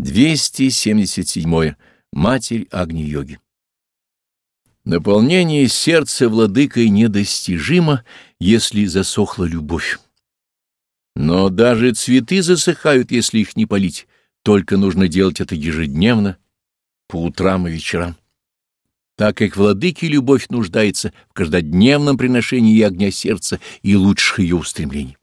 277. Матерь Агни-йоги. Наполнение сердца владыкой недостижимо, если засохла любовь. Но даже цветы засыхают, если их не полить, только нужно делать это ежедневно, по утрам и вечерам. Так как владыке любовь нуждается в каждодневном приношении огня сердца и лучших ее устремлений.